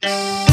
Bye.